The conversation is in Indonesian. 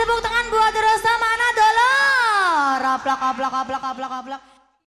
tepuk tangan buat Rosa mana dulu. Aplak aplak aplak aplak aplak.